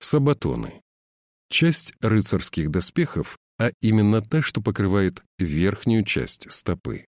Сабатоны. Часть рыцарских доспехов, а именно та, что покрывает верхнюю часть стопы.